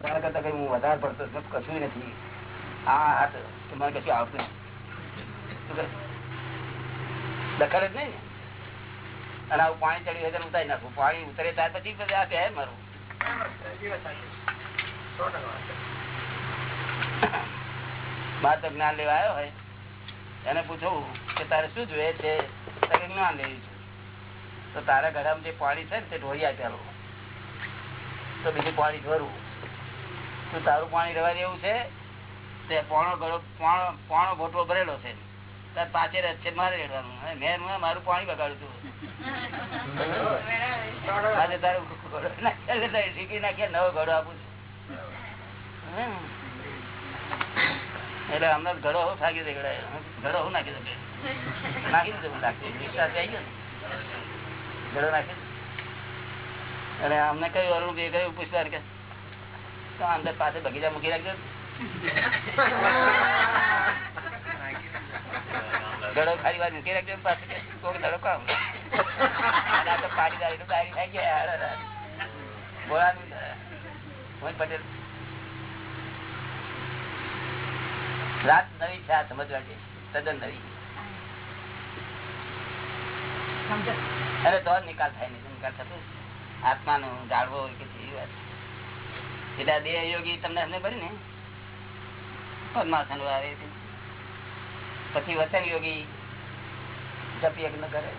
તારા કરતા કઈ હું વધારે પડતો કશું નથી. આ હાથ તો મને કશું આવતું. દખલ જ નહીં અને આવું પાણી ચડ્યું હોય તો ઉતારી નાખું. પાણી ઉતરે ત્યાર પછી આ પહેર મારું. મારે તો જ્ઞાન લેવા આવ્યો હોય. એને પૂછવું કે તારે શું જોઈએ છે? તારે જ્ઞાન લેવું છે? તો તારા ઘડામાં જે પાણી છે ને તે ઢોળી આપેલું. તો બીજું પાણી ઢોરવું તો તારું પાણી રહેવા દેવું છે? તે પોણો ગળો પોણો પોણો ભોટવો ભરેલો છે. તાર પાછળ જ છે મારે રેડવાનું. મેં મારું પાણી બગાડ્યું હતું આજે તારું ઘોડો નાખ્યા શીખી નાખ્યા નવો ઘોડો આપું છું. એટલે અમને ઘડો હું થાકી દે ઘડો હું નાખી દે નાખી દીધું નાખી વિશ્વાસ ગયો ઘડો નાખી અને અમને કયું અરુણ કે કયું પૂછવાનું કે તો અંદર પાસે બગીચા મૂકી રાખજો. ઘડો ખાલી વાર મૂકી રાખજો પાસે કોક ધડો કામ. તો પાટીદારી તો દારી થઈ ગયા. મોહન પટેલ. રાત નવી છે આ સમજવા છે તદ્દન નવી. અરે તો નિકાલ થાય નહીં નિકાલ થતો આત્માનો જાળવો હોય કે વાત. એટલે આ દેહ યોગી તમને સમજ પડી ને? પદ્માસન આવે છે. પછી વચન યોગી જપ યજ્ઞ કરે.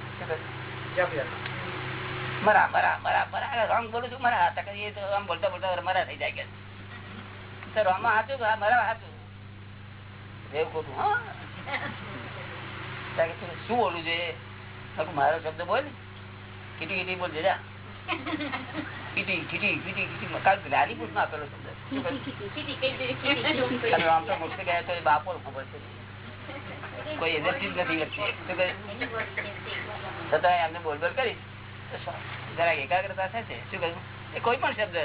જપ યજ્ઞ. મરા મરા મરા બોલું છું મરા હતા કહીએ તો આમ બોલતા બોલતા મરા થઈ જાય કે. તો હાચું હા મરા હાચું. એવું ખોટું હા. શું બોલવું જોઈએ મારો શબ્દ બોલ. કીટી કીટી બોલ જા. કીટી કીટી કીટી કીટી કાલ જ્ઞાની પુરુષ આપેલો શબ્દ. શું આમ તો મોક્ષે ગયા તો એ બાપો ખબર છે. કોઈ જ નથી? છતાં એમને એકાગ્રતા થશે શું કહ્યું એ કોઈ પણ શબ્દ.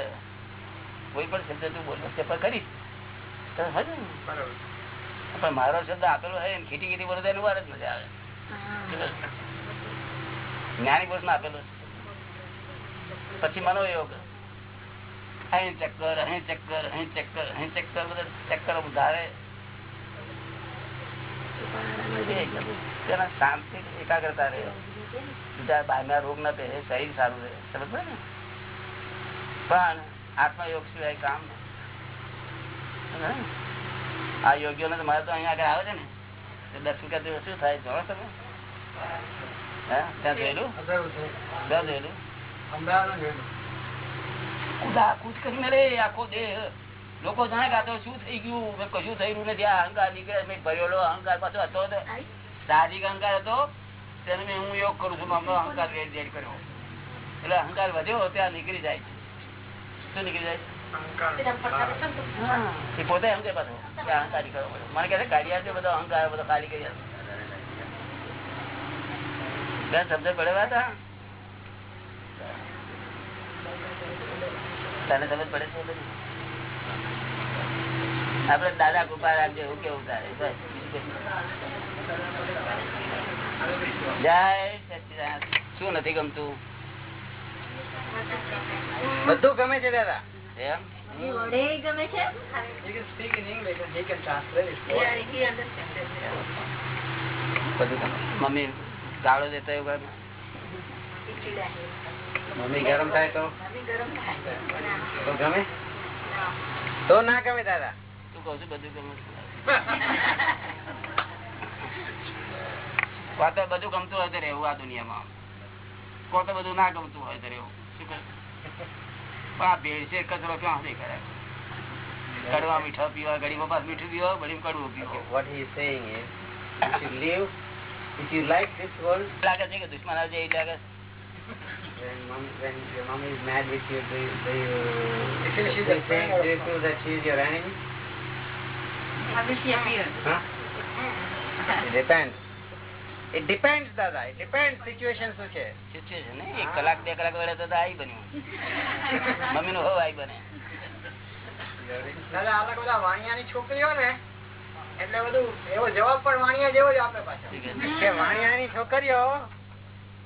કોઈ પણ શબ્દ તું બોલ વચ્ચે પણ કરીશ. તો પણ મારો શબ્દ આપેલો હોય ખીટી ખીટી બોલો તો એનું વાર જ મજા આવે? જ્ઞાની પુરુષ આપેલો છે. પછી મનોયોગ અહીં ચક્કર અહીં ચક્કર અહીં ચક્કર અહીં ચક્કર બધા ચક્કર ધારે શાંતિ એકાગ્રતા રહે. બીજા બહારના રોગ ના પહેરે શરીર સારું રહે. સમજ પડે ને? પણ આત્મયોગ સિવાય કામ આ યોગ્ય ને મારે તો અહીંયા આગળ આવે છે ને. દર્શન કરતી શું થાય? જોડો તમે? હા? ત્યાં જોયેલું? ત્યાં જોયેલું? કુદા કરીને રે આખો દેહ. લોકો જાણે કે આ તો શું થઈ ગયું? મેં કશું થયું નથી. આ અહંકાર નીકળે મેં ભરેલો અહંકાર પાછો હતો સાહજિક અહંકાર હતો. તેને મેં હું યોગ કરું છું મામલો અહંકાર રેડ કર્યો. એટલે અહંકાર વધ્યો ત્યાં નીકળી જાય શું નીકળી જાય? એ પોતે પાછો કે અહંકાર નીકળવો પડે. મને કહે કાઢી છે બધો અહંકાર બધો ખાલી કરી આવશે શબ્દ પડેલા હતા. તને સમજ પડે છે આપડે દાદા કૃપા રાખજો એવું કેવું તારે? બસ જય શું નથી ગમતું? બધું ગમે છે દાદા. એમ? ગમે છે? મમ્મી ગાળો દેતા એવું કરે? મમ્મી ગરમ થાય તો? ગમે? તો ના ગમે દાદા. તું કઉ છું બધું ગમે છે. તો બધું ગમતું હોય તો રહેવું આ દુનિયામાં. કો તો બધું ના ગમતું હોય તો રહેવું. શું કહે? પણ આ ભેળસેળ કચરો ક્યાં નહીં કરે? કડવા મીઠા પીવા ગળીમાં બપાસ મીઠું પીવા બળી કડવું પીવો. What he is saying is you world લાગે છે કે દુશ્મન આવજે એ લાગે છે. When mom when your mom is mad with you do you do you, do you, think, do you feel that she is your enemy huh? it depends it depends Dada. it depends situation શું છે Situation ને એક કલાક બે કલાક વડે તો આઈ બન્યું મમ્મી નું હવ આઈ બને દાદા આપડે બધા વાણિયાની છોકરીઓ ને એટલે બધું એવો જવાબ પણ વાણિયા જેવો જ આપે પાછો કહે છે? છોકરીઓ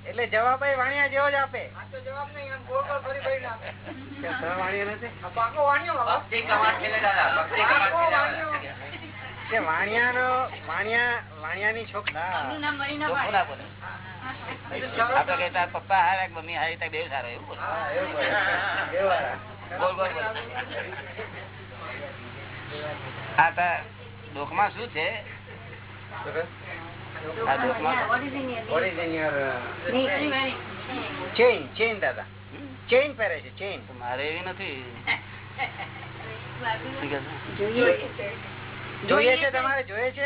એટલે જવાબ એ વાણિયા જેવો જ આપે. આ તો જવાબ નહીં આમ ગોળ ફરી ફરી નાખે બોલે. આપડે કે તારા પપ્પા હારા કે મમ્મી હારી તાર બેવ સારો એવું બોલ. બોલે. આ તાર ડોકમાં શું છે? આ ડોકમાં What is in your What is in your uh, chain? chain, દાદા ચેઇન પહેરે છે ચેઇન મારે એવી નથી? જોઈએ. છે તમારે જોઈએ છે?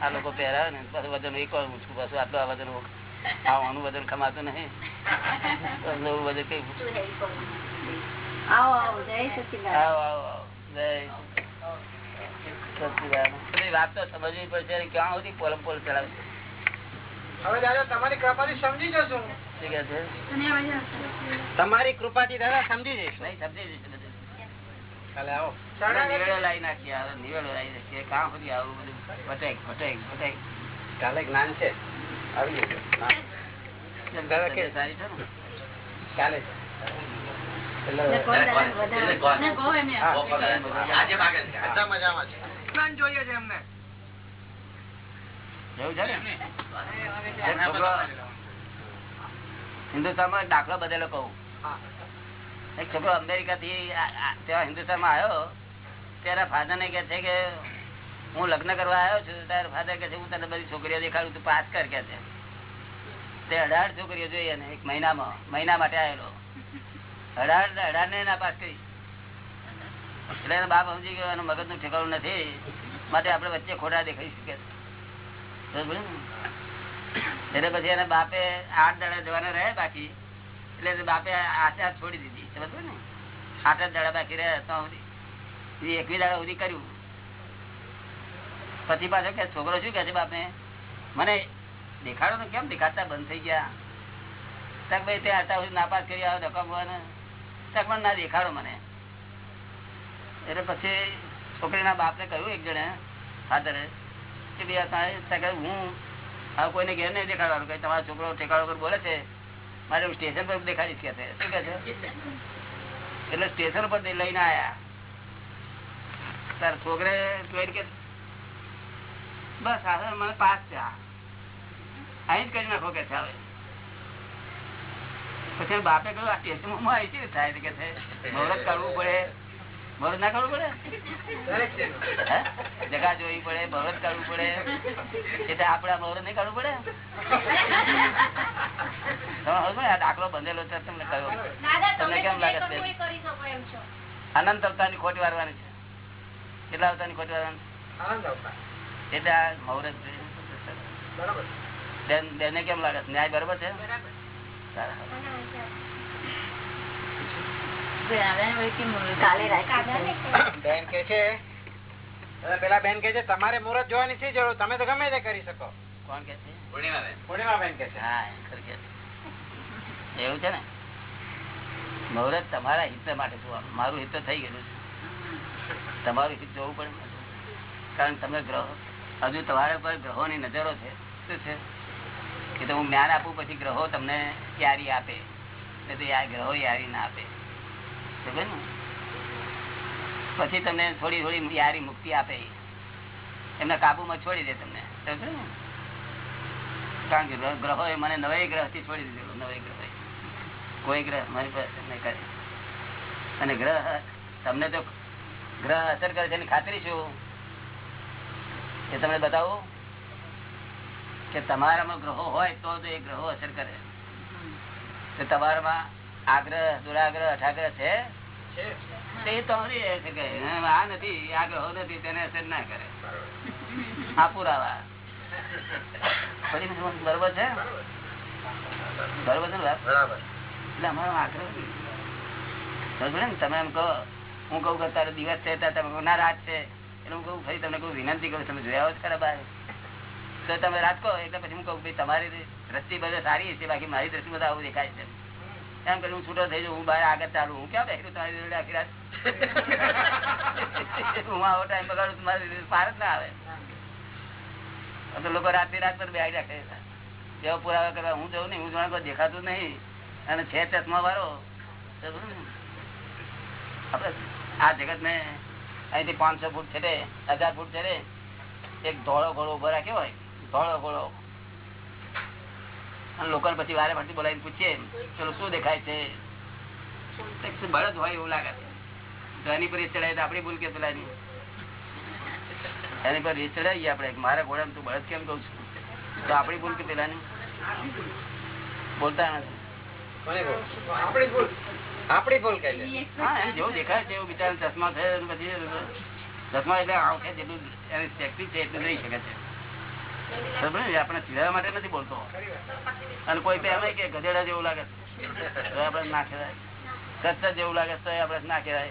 આ લોકો પહેરાવે ને પછી વજન એક વાર ઊંચું બસ આટલું આ વજન આવવાનું વજન ખમાતું નહીં. વજન કઈ આવો આવો જય સચિદાન આવો આવો આવો. જય વાત. તો સમજવી પડશે ક્યાં સુધી પોલમ પોલ ચલાવશે હવે દાદા તમારી કૃપાથી સમજી જશું. તમારી કૃપાથી દાદા સમજી જઈશ. નહીં સમજી જઈશ બધું. લાવી નાખીએ નિવેડો લાવી નાખીએ. કાં સુધી આવું બધું? ભટેક ભટેક ભટેક. કાલે જ્ઞાન છે. આવી જશે દાદા કે- સારી છે ને? કાલે મજામાં છે. જ્ઞાન જોઈએ છે એમને. હિન્દુસ્તાન એક દાખલો બદલો કહું. એક છોકરો અમેરિકા થી ત્યાં હિન્દુસ્તાનમાં આવ્યો. ત્યારે ફાધર ને કે છે કે હું લગ્ન કરવા આવ્યો છું. ત્યારે ફાધર કે છે હું તને બધી છોકરીઓ દેખાડું તું પાસ કર કે છે. તે અઢાર છોકરીઓ જોઈએ ને એક મહિનામાં મહિના માટે આવેલો. અઢાર અઢાર ને ના પાસ કરી. એટલે બાપ સમજી ગયો, એનું મગજનું ઠેકાણું નથી. માટે આપણે વચ્ચે ખોટા દેખાઈ શકે એટલે પછી એના બાપે આઠ દાડા જવાના રહે બાકી. એટલે બાપે આશા છોડી દીધી. સમજ ને? આઠ જ દાડા બાકી રહ્યા તો એકવી દાડા સુધી કર્યું. પછી પાછો કે છોકરો શું કે છે બાપે? મને દેખાડો ને કેમ દેખાડતા બંધ થઈ ગયા? તક ભાઈ, તે આટલા સુધી નાપાસ કરી આવો, ધક્કા તક પણ ના દેખાડો મને. એટલે પછી છોકરીના બાપને કહ્યું એક જણે, ફાધરે, કે ભાઈ હું હવે કોઈને ઘેર નહીં દેખાડવાનું કઈ તમારો છોકરો ઠેકાડો પર બોલે છે, મારે સ્ટેશન પર દેખાડીશ કે શું કે છે? એટલે સ્ટેશન પર લઈને આયા. તાર છોકરે જોઈને કે, બસ હા મને પાસ છે અહીં જ કરી નાખો કે છે હવે. પછી બાપે કહ્યું, આ સ્ટેશનમાં આવી છે થાય કે છે? મુહૂર્ત કરવું પડે. મુહૂર્ત ના કાઢવું પડે? જગા જોવી પડે ભરત કાઢવું પડે. એટલે આપડે મુહૂર્ત નહીં કાઢવું પડે? તમે દાખલો બંધેલો છે તમને કહ્યું તમને કેમ લાગે છે? અનંત અવતારની ખોટી વારવાની છે. કેટલા અવતારની ખોટી વારવાની? આનંદ છે? એટલે આ મહુરત બરાબર. બેન- કેમ લાગે ન્યાય બરોબર છે? સારા. કાલે બેન કે છે? પેલા બેન કે છે તમારે મુહૂર્ત જોવાની શી જરૂર? તમે તો ગમે તે કરી શકો. કોણ કે છે? પૂર્ણિમા બેન કે છે. હા એમ ખરું કે છે. એવું છે ને? મુહૂર્ત તમારા હિત માટે જોવાનું મારું હિત થઈ ગયેલું છે. તમારું હિત જોવું પડે કારણ તમે ગ્રહો. હજુ તમારા પર ગ્રહોની નજરો છે. શું છે. કે તો હું જ્ઞાન આપું પછી ગ્રહો તમને યારી આપે. નહીં તો યાર ગ્રહો યારી ના આપે. ને પછી તમને થોડી થોડી યારી મુક્તિ આપે. એમના કાબુમાં છોડી દે તમને. કારણ કે ગ્રહ- ગ્રહો એ મને નવે ગ્રહથી છોડી દીધેલો નવે ગ્રહ કોઈ ગ્રહ મારી પાસે કરે. અને ગ્રહ તમને તો ગ્રહ અસર કરે છે એની ખાતરી શું? એ તમને બતાવું. કે તમારામાં ગ્રહો હોય તો એ ગ્રહો અસર કરે. તમારામાં આગ્રહ દુરાગ્રહ અઠાગ્રહ છે? તે તો આ નથી આ નથી તેને અસર ના કરે. આ પુરાવા. બરોબર છે? બરોબર. છે એટલે અમારો આગ્રહ બરોબર ને તમે એમ કહો હું કહું કે તારો દિવસ છે ત્યારે તમે કહો, ના રાત છે? એટલે હું કહું ફરી તમને કહું વિનંતી કરું તમે જોયા જ ખરા બહાર તો તમે રાત કહો એટલે પછી હું કહું ભાઈ તમારી દ્રષ્ટિ બધા સારી છે બાકી મારી દ્રષ્ટિ બધા આવું દેખાય છે. એમ કરી હું છૂટો થઈ જાઉં, હું બહાર આગળ ચાલુ. હું ક્યાં બેઠું તમારી જોડે આખી રાત? હું આવો ટાઈમ બગાડું મારી પાર જ ના આવે. તો લોકો રાતે રાત પર બેસી રાખે એવા પુરાવા કરવા હું જઉં નહીં, હું જોવા કોઈ દેખાતું નહીં. અને છે ચશ્મા. આપણે આ જગત ને અહીંથી પાંચસો ફૂટ છે હજાર ફૂટ છે એક ધોળો ઘોડો ઊભો રાખ્યો હોય, ધોળો ઘોડો અને લોકો પછી વારે ફરતી બોલાવીને પૂછીએ ચલો શું દેખાય છે? બળદ હોય એવું લાગે છે. તો એની પર ચડાય તો આપણી ભૂલ કે પેલાની? એની પર રીત ચડાવીએ આપણે. મારા ઘોડા તું બળદ કેમ કઉ છું? તો આપણી ભૂલ કે પેલાની? બોલતા નથી. કોની ભૂલ? આપણી ભૂલ. આપણી ભૂલ કહે છે હા એમ જેવું દેખાય છે એવું બિચારા ચશ્મા છે પછી ચશ્મા એટલે આંખે જેટલું એની શક્તિ છે એટલું રહી શકે છે. આપણે ચીડવા માટે નથી બોલતો. અને કોઈ એમ કે ગધેડા જેવું લાગે આપડે ના કહેવાય જેવું લાગે તો આપડે ના કહેવાય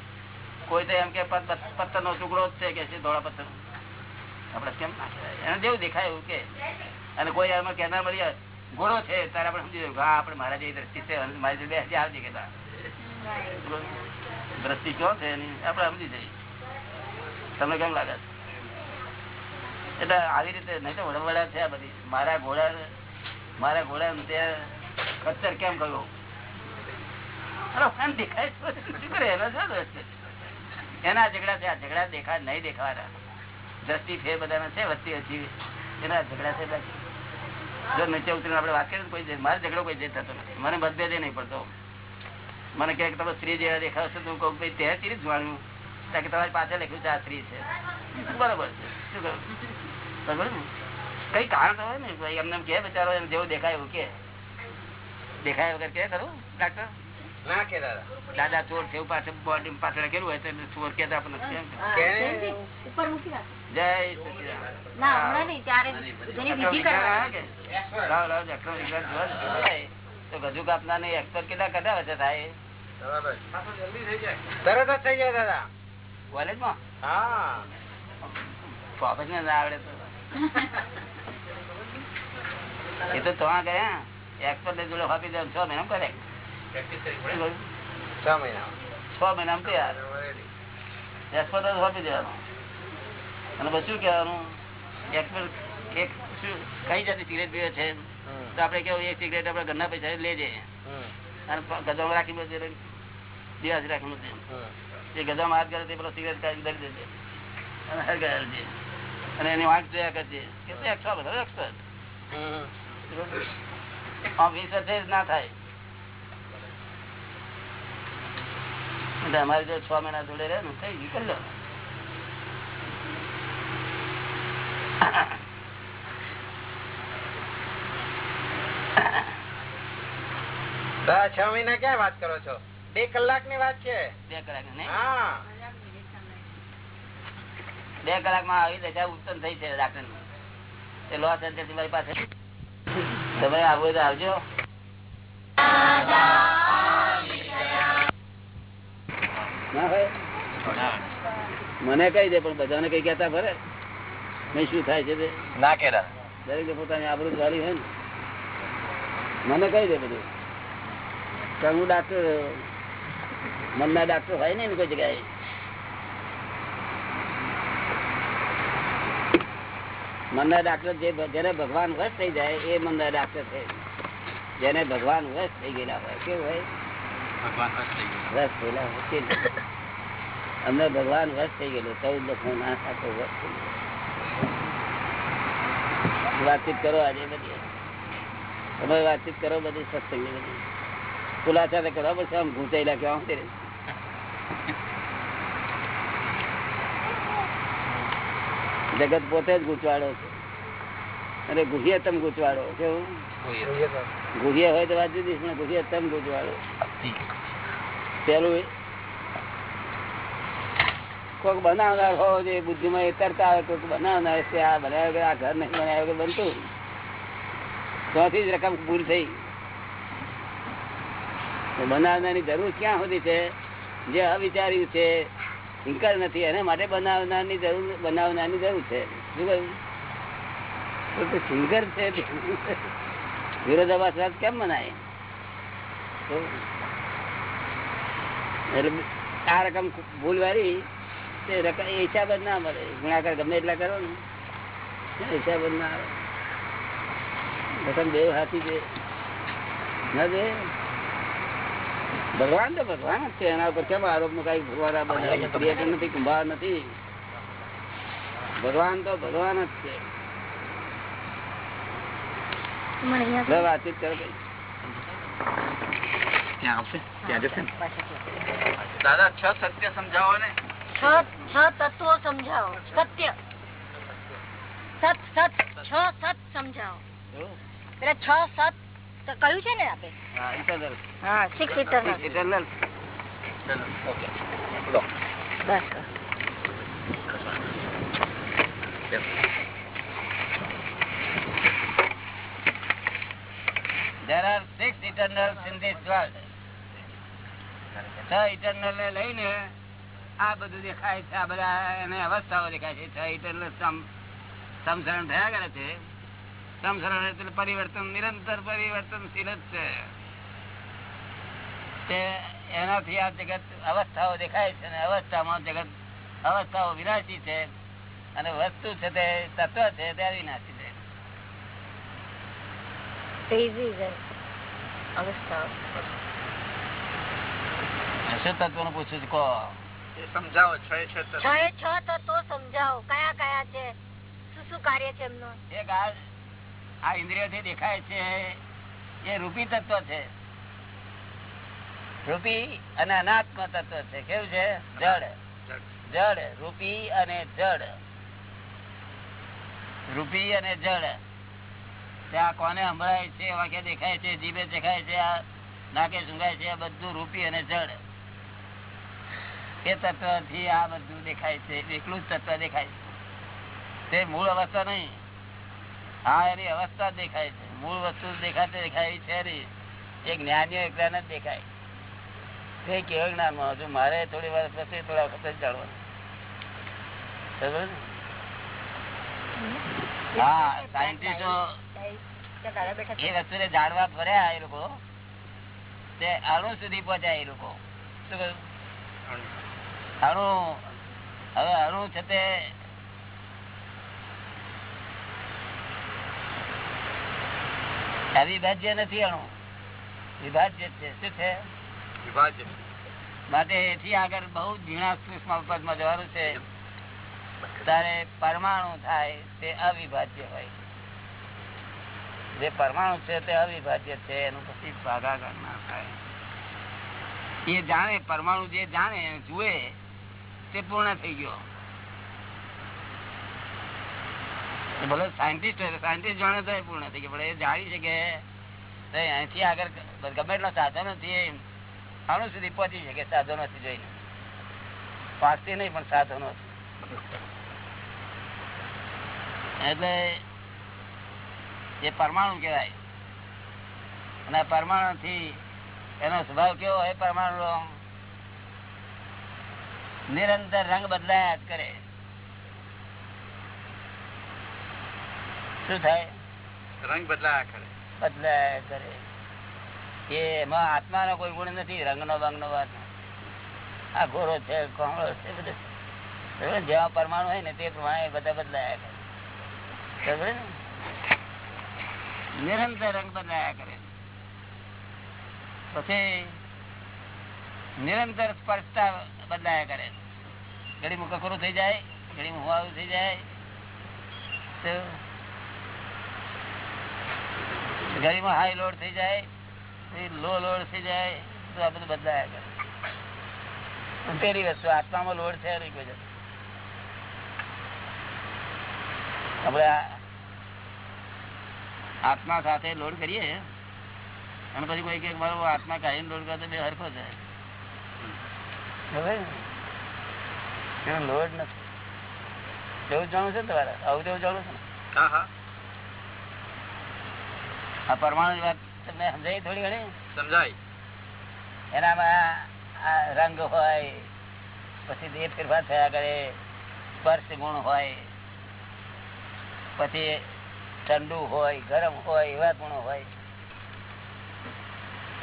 કોઈ તો એમ કે પથ્થર નો ટુકડો જ છે કે છે, ધોળા પથ્થર આપડે કેમ ના કહેવાય એને જેવું દેખાય એવું કે. અને કોઈ એમાં કહેનાર મળી જાય ઘોડો છે ત્યારે આપણે સમજી જવું હા, આપણે મારા જેવી દ્રષ્ટિ છે મારી જોડે બેસી આવજે કે દ્રષ્ટિ કયો છે એની? આપડે સમજી જઈએ. તમને કેમ લાગે છે? એટલે આવી રીતે નહીં તો વડવડા છે બધી. મારા ઘોડા મારા ઘોડા ખચ્ચર કેમ કરે? દોષ છે? નીચે ઉતરીને આપણે કોઈ મારે ઝઘડો કોઈ જે થતો મને મતભેદ નહીં પડતો. મને કહે કે તમે સ્ત્રી જેવા દેખાવ છો તું કહું ભાઈ, તે સ્ત્રી જ કારણ કે તમારી પાછળ લખ્યું છે, આ સ્ત્રી છે. બરોબર છે. શું ને કઈ કારણ તો હોય ને? ભાઈ એમને કે બચારો એમ જેવું દેખાય એવું કે. દેખાય વગર કે ખરું ડાક્ટર ના કે દાદા. દાદા ચોર છે પાસે બોડી પાછળ લખેલું હોય તો ચોર કે. આપણને ઉપર મૂકી જય. તો ગજુ કાપના ને એક્સપર કેટલા કેટલા વર્ષે થાય? તરત જ થઈ જાય દાદા. કોલેજમાં હા. પ્રોફેશનલ આવડે તો. એ તો તો ગયા એક્સપર્ટ જોડે આપી દે છ મહિના કરે? છ મહિના છ મહિના તૈયાર એક્સપર્ટ જ આપી દેવાનું. અને પછી શું કહેવાનું? એક્સપર્ટ એક કઈ જાતની સિગરેટ પીવે છે? તો આપડે કેવું એક સિગરેટ આપડે ઘરના પૈસા લેજે. અને ગજામાં રાખી બધે દિવસ રાખી બધે હમ. એ ગજામાં હાથ કરે તે પેલો સિગરેટ કાઢી ધરી દેજે. અને હરગાડજે અને એની વાંક જોયા કરજે. કે તો એકસો બધા એક્સપર્ટ વીસ ના થાય. અમારી જો છ મહિના જોડે રહે ને થઈ ગયું. કરી લો. છ મહિના ક્યાં વાત કરો છો? બે કલાકની વાત છે? બે કલાક હા. બે કલાકમાં આવી દશા ઉત્પન્ન થઈ છે ડાક્ટર એ લોસ એન્જલ્સ મારી પાસે. તમે આવો તો આવજો. મને કઈ દે પણ બધાને કઈ કેતા ફરે. નહીં શું થાય છે તે? ના કે દરેક પોતાની આબરૂ વાળી હોય ને. મને કઈ દે બધું. હું ડાક્ટર મનના ડાક્ટર હોય ને કોઈ જગ્યાએ. મનના ડાક્ટર જે જેને ભગવાન વશ થઈ જાય એ મનના ડાક્ટર છે. જેને ભગવાન વશ થઈ ગયેલા હોય કેવું હોય? વશ થયેલા હોય અમને ભગવાન વશ થઈ ગયેલું ચૌદ લખો ના આખો વશ થઈ ગયેલો. વાતચીત કરો આજે બધી. તમે વાતચીત કરો બધી સત્સંગી બધી. ખુલાસા તો કરવા પડશે આમ ઘૂંચાયેલા કેવા શું કરે? જગત પોતે જ ગુચવાડો છે. અને ગુહિયતમ ગુચવાડો કેવું? ગુહિયા હોય તો વાત જુદી પણ ગુહિયતમ ગૂંચવાડો. પેલું કોઈક બનાવનાર હોવો જોઈએ બુદ્ધિમાં એ તરતા આવે કોઈક બનાવનાર છે આ બનાવ્યો કે આ ઘર નહીં બનાવ્યો કે બનતું. ત્યાંથી જ રકમ ભૂલ થઈ. બનાવનારની જરૂર ક્યાં સુધી છે? જે અવિચાર્યું છે ઇન્કાર નથી, એને માટે બનાવનારની જરૂર બનાવનારની જરૂર છે. શું કહ્યું? સિંગર છે વિરોધાભાસ કેમ મનાય? એટલે આ રકમ ભૂલ વાળી, તે રકમ હિસાબ જ ના મળે. ગુણાકાર ગમે એટલા કરો ને હિસાબ જ ના આવે. રકમ બે હાથી છે ના દે? ભગવાન તો ભગવાન જ છે એના ઉપર કેમ આરોપનું કઈ ભગવાન આ બધા ક્રિએટર નથી કુંભાર નથી. ભગવાન તો ભગવાન જ છે. મને લે અહીંયા વાતચીત કરો કઈ. ત્યાં આવશે? ત્યાં જશે ને? પાછા દાદા છ સત્ય સમજાવો ને છ છ તત્વો સમજાવો. સત્ય. સત સત છ સત સમજાવો. જો. પેલા છ સત તો કહ્યું છે ને આપે? હા, ઇટરનલ હા સિક્સ ઇટરનલ ઇટરનલ ઓકે બસ There are six eternals in this world. છ ઇટરનલ ને લઈને આ બધું દેખાય છે આ બધા એને અવસ્થાઓ દેખાય છે. છ ઇટરનલ સમજણ સમસરણ થયા કરે છે. સમસરણ એટલે પરિવર્તન નિરંતર પરિવર્તનશીલ જ છે. તે એનાથી આ જગત અવસ્થાઓ દેખાય છે અને અવસ્થામાં જગત અવસ્થાઓ વિનાશી છે અને વસ્તુ છે તે તત્વ છે તે અવિનાશી છે. શું તત્વનું પૂછું છું? કહો. સમજાવો છ એ છ તત્વ. છ છ તત્વો સમજાવો. કયા કયા છે? શું શું કાર્ય છે એમનું? એક આ આ ઇન્દ્રિયોથી દેખાય છે, એ રૂપી તત્વ છે. રૂપી અને અનાત્મ તત્વ છે. કેવું છે? જળ. જળ. રૂપી અને જળ. રૂપી અને જળ. ત્યાં કોને સંભળાય છે વાક્ય દેખાય છે, જીભે દેખાય છે, આ નાકે સુંગાય છે, આ બધું રૂપી અને જડ એ તત્વથી આ બધું દેખાય છે, એકલું જ તત્વ દેખાય છે. તે મૂળ અવસ્થા નહીં. હા એની અવસ્થા દેખાય છે. મૂળ વસ્તુ દેખાતી દેખાય એવી છે નહીં. એ જ્ઞાનીઓ એકલા જ દેખાય. તે કેવું જ્ઞાનમાં હજુ મારે થોડી વાર પછી થોડા વખત જ જાણવાનું. હા સાયન્ટિસ્ટો એ વસ્તુને જાણવા ફર્યા એ લોકો. તે અણુ સુધી પહોંચ્યા એ લોકો. શું કહ્યું? અણુ. હવે અણુ છે તે અવિભાજ્ય નથી અણુ. વિભાજ્ય છે. શું છે? વિભાજ્ય. માટે એથી આગળ બહુ ઝીણા સૂક્ષ્મ પદમાં જવાનું છે. ત્યારે પરમાણુ થાય તે અવિભાજ્ય હોય. જે પરમાણુ છે તે અવિભાજ્ય છે એનું પછી ભાગાકાર ના થાય. એ જાણે પરમાણુ જે જાણે જુએ તે પૂર્ણ થઈ ગયો એ ભલે સાયન્ટિસ્ટ હોય સાયન્ટિસ્ટ જાણે તો પૂર્ણ થઈ ગયું એ જાણી તો અહીંથી આગળ ગમે એટલા સાધનો થી સુધી પહોંચી શકે સાધનો જોઈને. પાકતી નહીં, પણ સાધનો એટલે એ પરમાણુ કહેવાય. અને પરમાણુ થી એનો સ્વભાવ કેવો હોય પરમાણુ? નિરંતર રંગ બદલાયા જ કરે. શું થાય? રંગ બદલાયા કરે. બદલાયા કરે. એ એમાં આત્માનો કોઈ ગુણ નથી રંગનો બંગનો વાત આ ઘોરો છે કોમળો છે બધું. જેવા પરમાણુ હોય ને તે પ્રમાણે બધા બદલાયા કરે. ને? નિરંતર રંગ બદલાયા કરે. પછી નિરંતર સ્પર્શતા બદલાયા કરે. ઘડી માં કકરું થઈ જાય ઘડી માં થઈ જાય. તો ઘડીમાં હાઈ લોડ થઈ જાય લો લોડ થઈ જાય તો આ બધું બદલાયા કરે. પેલી વસ્તુ, આત્મામાં લોડ છે નહીં આત્મા સાથે લોડ કરીએ અને પછી કોઈ કે મારો આત્મા કાઢીને લોડ કરે તો બે હરખો ને? લોડ નથી. એવું જાણું છે ને તમારે? આવું તેવું જાણું છે ને? હા હા. આ પરમાણુ વાત તમને સમજાય થોડી ઘણી? સમજાય. એનામાં આ રંગ હોય પછી દેહ ફેરફાર થયા કરે સ્પર્શ ગુણ હોય પછી ઠંડુ હોય ગરમ હોય એવા ગુણો હોય.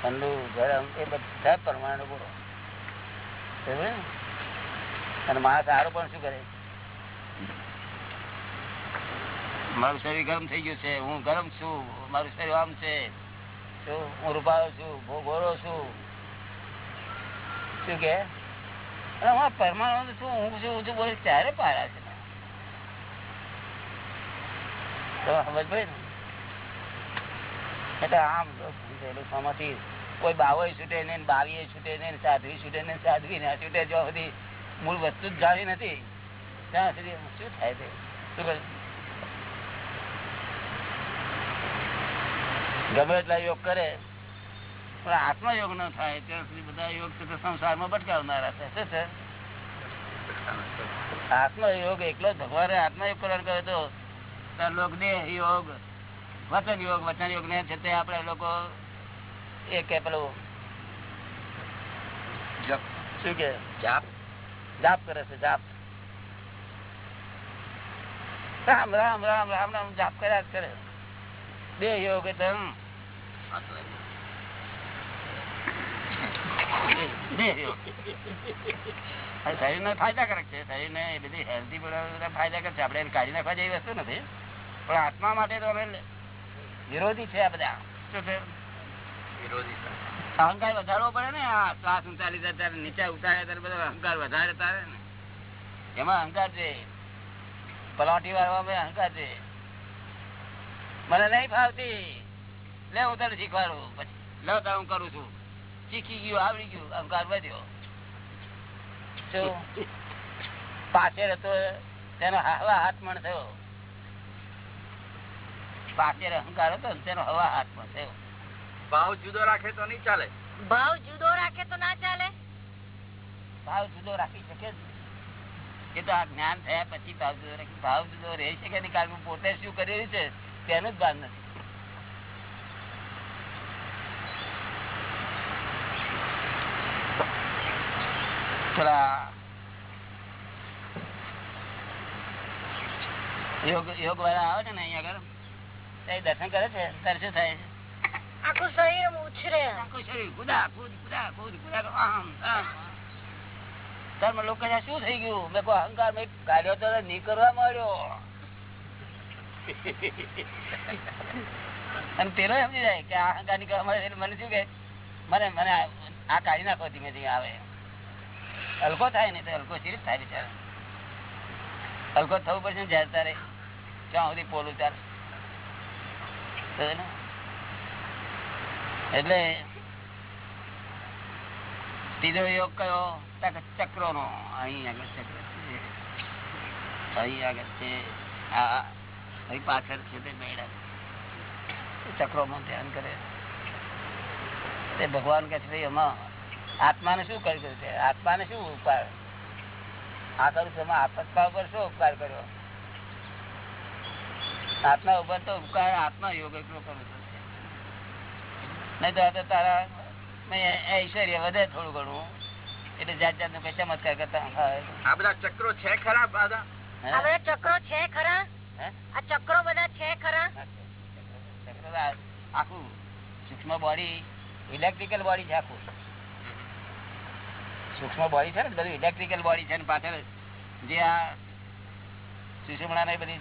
ઠંડુ ગરમ એ બધા પરમાણુ ગુણો. અને માણસ સારું પણ શું કરે? મારું શરીર ગરમ થઈ ગયું છે, હું ગરમ છું, મારું શરીર આમ છે. હું રૂપાળો છું ગોરો છું. શું કે? પરમાણુ છું હું છું ઊંચું છું ત્યારે પારા છે? સમજ એટલે આમ આમાંથી કોઈ બાવો છૂટે ને બાવીએ છૂટે ને સાધવી છૂટે ને સાધવી ને છૂટે જો સુધી મૂળ વસ્તુ જ જાણી નથી, ત્યાં સુધી શું થાય છે? શું ગમે એટલા યોગ કરે. પણ આત્મયોગ ન થાય ત્યાં સુધી બધા યોગ છે તો સંસારમાં ભટકાવનારા છે. શું છે? આત્મયોગ એકલો ભગવાને આત્મયોગ કરવાનું કહ્યું તો ત્યાં લોક દેહ યોગ વચન યોગ વચન યોગ ને છે તે આપણે લોકો એ કે પેલું શું કે? જાપ. જાપ કરે છે જાપ. રામ રામ રામ રામ રામ જાપ કર્યા જ કરે. દેહ યોગ એટલે હમ, દેહ યોગ આ શરીરને ફાયદાકારક છે. શરીરને એ બધી હેલ્ધી ફાયદાકારક છે. આપણે કાઢી નાખવા જેવી વસ્તુ નથી. પણ આત્મા માટે તો અમે વિરોધી છે આ બધા. શું છે? અહંકાર વધારવો પડે ને? આ શ્વાસ ઉતારી ત્યારે નીચે ઉતાર્યા ત્યારે બધો અહંકાર વધારે તારે ને. એમાં અહંકાર છે. પલાટી વાળવામાં અહંકાર છે. મને નહીં ફાવતી. લે હું તને શીખવાડું પછી. લે તો હું કરું છું. શીખી ગયું આવડી ગયું અહંકાર વધ્યો. પાછળ હતો તેનો હવા હાથમણ થયો. પાછળ અહંકાર હતો ને તેનો હવા હાથમાં થયો. ભાવ જુદો રાખે તો નહીં ચાલે? ભાવ જુદો રાખે તો ના ચાલે? ભાવ જુદો રાખી શકે એ તો આ જ્ઞાન થયા પછી ભાવ જુદો રાખી. ભાવ જુદો રહી શકે ને કારણ કે પોતે શું કરી રહ્યું છે તેનું જ ભાન નથી. પેલા યોગ યોગ વાળા આવે છે ને અહીંયા આગળ? દર્શન કરે છે? ત્યારે શું થાય છે? આખું શરીર ઉછરે. આખું શરીર કુદા કુદ કુદા કુદ કુદા આમ આમ. તારમાં લોકો શું થઈ ગયું? મેં અહંકાર મેં કાઢ્યો તો નહીં કરવા માંડ્યો. અને પેલો સમજી જાય કે અહંકાર મને શું કે મને મને આ આ કાઢી નાખો ધીમે ધીમે આવે. હલકો થાય ને તો હલકો સિરીજ થાય બિચારો. હલકો થવું પડશે ને તારે. ત્યાં સુધી પોલું ત્યારે એટલે ત્રીજો યોગ કયો? ચક્રો નો અહીં આગળ ચક્ર અહીં આગળ છે. આ અહીં પાછળ છે તે મેળા. ચક્રો માં ધ્યાન કરે. તે ભગવાન કે છે, ભાઈ એમાં આત્માને શું કર્યું છે આત્માને શું ઉપકાર? આ કરું છું એમાં આત્મા ઉપર શું ઉપકાર કર્યો? આત્મા ઉપર તો ઉપકાર આત્મા યોગ એટલો કરું છું નહીં તો તારા ઐશ્વર્ય વધે થોડું ઘણું. એટલે જાત જાતનું ચમત્કાર કરતા આ બધા ચક્રો છે ખરા બધા આ બધા ચક્રો છે ખરા? આ ચક્રો બધા છે ખરા? ચક્ર આખું સૂક્ષ્મ બોડી ઇલેક્ટ્રિકલ બોડી છે આખું. સૂક્ષ્મ બોડી છે ને બધું ઇલેક્ટ્રિકલ બોડી છે ને પાછળ જે આ સુષુમણા ને બધી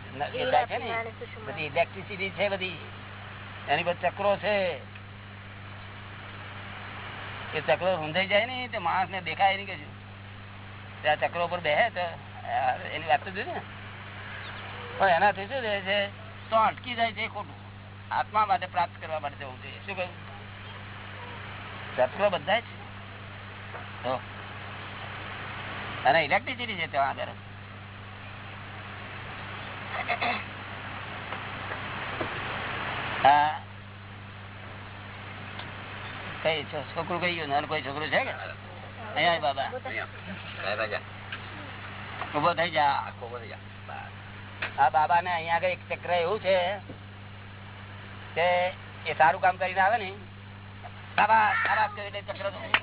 છે ને બધી ઇલેક્ટ્રિસિટી છે બધી. એની બધી ચક્રો છે. એ ચક્રો રૂંધાઈ જાય ને તે માણસ ને દેખાય નહીં કશું. ત્યાં ચક્રો ઉપર બેહે તો એની વાત તો ને. પણ એનાથી શું થાય છે? તો અટકી જાય છે ખોટું. આત્મા માટે પ્રાપ્ત કરવા માટે જવું જોઈએ. શું કહ્યું? ચક્રો બધા જ અને ઇલેક્ટ્રિસિટી છે ત્યાં આગળ. હા. કઈ છોકરું કઈ ગયું? નાનું કોઈ છોકરું છે કે? અહીંયા બાબા. ઊભો થઈ જા. આ બાબા ને અહીંયા આગળ એક ચક્ર એવું છે કે એ સારું કામ કરીને આવે ને. બાબા ખરાબ કરી એટલે ચક્ર તો-